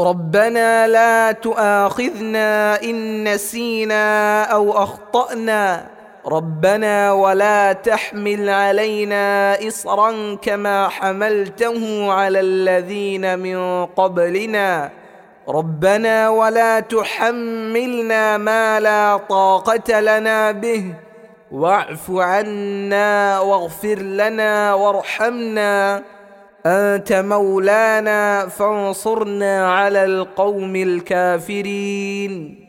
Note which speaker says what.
Speaker 1: ربنا لا تؤاخذنا إن نسينا أو أخطأنا. ربنا ولا تحمل علينا إصرا كما حملته على الذين من قبلنا. ربنا ولا تحملنا ما لا طاقة لنا به. واعف عنا واغفر لنا وارحمنا. أنت مولانا فانصرنا على القوم الكافرين.